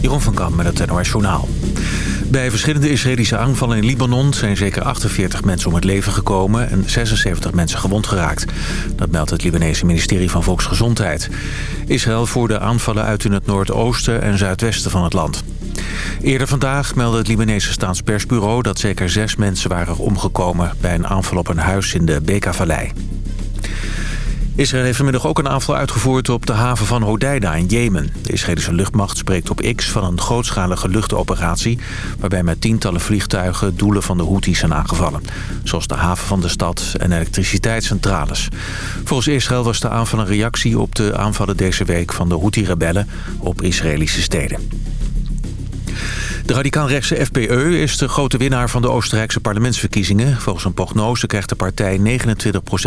Jeroen van Kam met het NOS Journaal. Bij verschillende Israëlische aanvallen in Libanon zijn zeker 48 mensen om het leven gekomen en 76 mensen gewond geraakt. Dat meldt het Libanese ministerie van Volksgezondheid. Israël voerde aanvallen uit in het noordoosten en zuidwesten van het land. Eerder vandaag meldde het Libanese staatspersbureau dat zeker zes mensen waren omgekomen bij een aanval op een huis in de Beka-vallei. Israël heeft vanmiddag ook een aanval uitgevoerd op de haven van Hodeida in Jemen. De Israëlische luchtmacht spreekt op X van een grootschalige luchtoperatie... waarbij met tientallen vliegtuigen doelen van de Houthis zijn aangevallen. Zoals de haven van de stad en elektriciteitscentrales. Volgens Israël was de aanval een reactie op de aanvallen deze week van de Houthi-rebellen op Israëlische steden. De radicaal-rechtse FPE is de grote winnaar van de Oostenrijkse parlementsverkiezingen. Volgens een prognose krijgt de partij 29%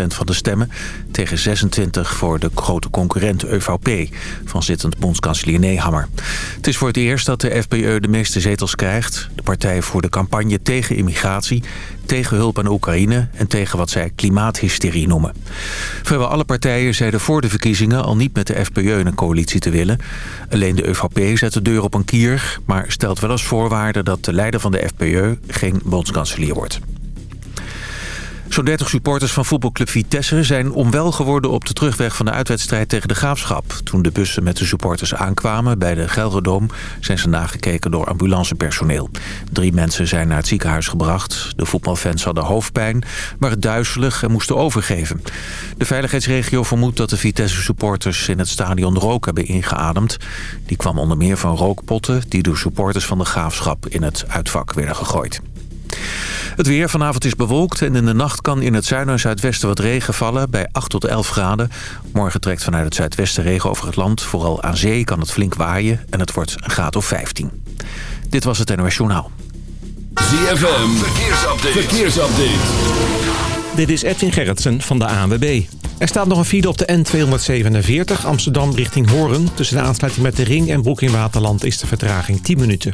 van de stemmen... tegen 26 voor de grote concurrent EVP van zittend bondskanselier Nehammer. Het is voor het eerst dat de FPE de meeste zetels krijgt. De partij voerde campagne tegen immigratie tegen hulp aan Oekraïne en tegen wat zij klimaathysterie noemen. Vrijwel alle partijen zeiden voor de verkiezingen al niet met de FPÖ een coalitie te willen. Alleen de ÖVP zet de deur op een kier, maar stelt wel als voorwaarde dat de leider van de FPÖ geen bondskanselier wordt. Zo'n 30 supporters van voetbalclub Vitesse zijn onwel geworden op de terugweg van de uitwedstrijd tegen de Graafschap. Toen de bussen met de supporters aankwamen bij de Gelredome zijn ze nagekeken door ambulancepersoneel. Drie mensen zijn naar het ziekenhuis gebracht. De voetbalfans hadden hoofdpijn, waren duizelig en moesten overgeven. De veiligheidsregio vermoedt dat de Vitesse supporters in het stadion rook hebben ingeademd. Die kwam onder meer van rookpotten die door supporters van de Graafschap in het uitvak werden gegooid. Het weer vanavond is bewolkt en in de nacht kan in het zuiden en zuidwesten wat regen vallen bij 8 tot 11 graden. Morgen trekt vanuit het zuidwesten regen over het land. Vooral aan zee kan het flink waaien en het wordt een graad of 15. Dit was het NOS Journaal. ZFM, verkeersupdate. verkeersupdate. Dit is Edwin Gerritsen van de ANWB. Er staat nog een file op de N247 Amsterdam richting Hoorn. Tussen de aansluiting met de Ring en Broek in Waterland is de vertraging 10 minuten.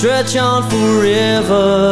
stretch on forever.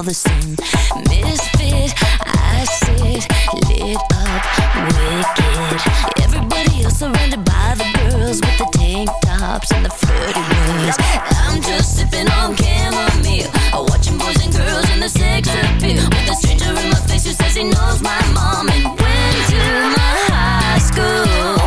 All the same. Misfit, I sit lit up, wicked. Everybody else surrounded by the girls with the tank tops and the flirty words. I'm just sipping on chamomile, watching boys and girls in the sex appeal. With a stranger in my face who says he knows my mom and went to my high school.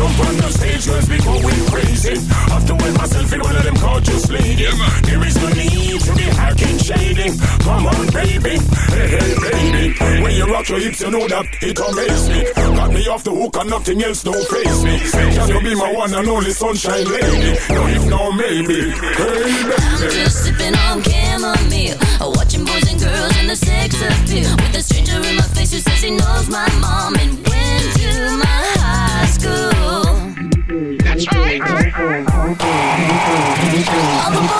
Jump on the stage, girls be going crazy. Have to help myself in one of them gorgeous lady. Yeah, there is no need to be hacking shady. Come on, baby. Hey, hey, baby. When you rock your hips, you know that it amazes me. Got me off the hook and nothing else don't face me. Can you be my one and only sunshine lady? No, if no, maybe. Hey, baby. I'm just sipping on chamomile, watching boys and girls in the sex appeal. With a stranger in my face who says he knows my mom and I'm a boss.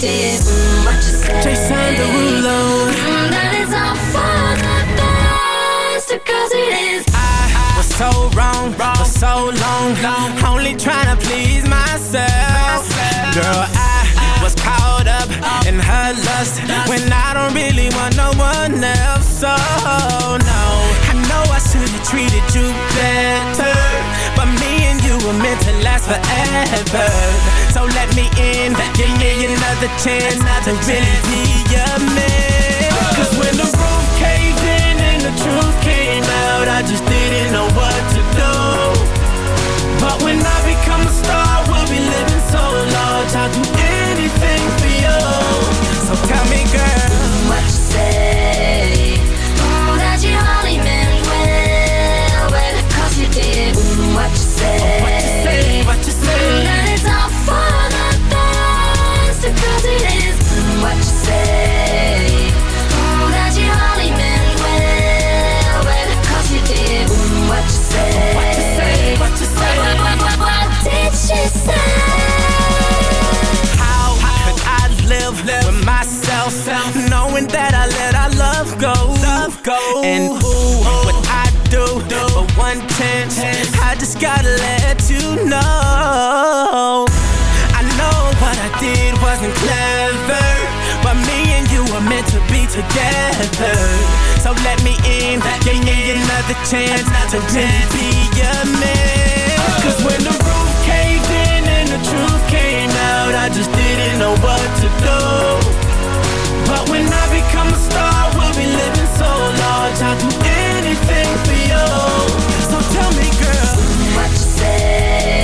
did. Mm, what you say? Jason Derulo. Mm, that all for the best, cause it is. I was so wrong wrong for so long, only trying to please myself. Girl, I was caught up in her lust when I don't really want no one else. So no, I know I should have treated you better, but me and you were meant last forever. So let me in, give me another chance to really be your man. Cause when the roof caved in and the truth came out, I just didn't know what to do. But when I become a star, we'll be living so large. I'll do anything for you. So tell me, girl, What you say? Mm, that you only meant well, well, cause you did. What you say? say, what you I live with myself, knowing that I let our love go? Love go. And ooh, what I do for one chance, I just gotta let you know. I know what I did wasn't clever, but me and you were meant to be together. So let me in, give me another chance to really be your man. Uh, Cause when the roof caved in and the truth came out, I just didn't know what to do. But when I become a star, we'll be living so large. I'll do anything for you. So tell me, girl, What you say?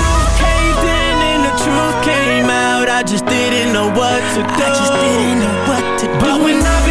just didn't know what to do. I just didn't know what to do. But when I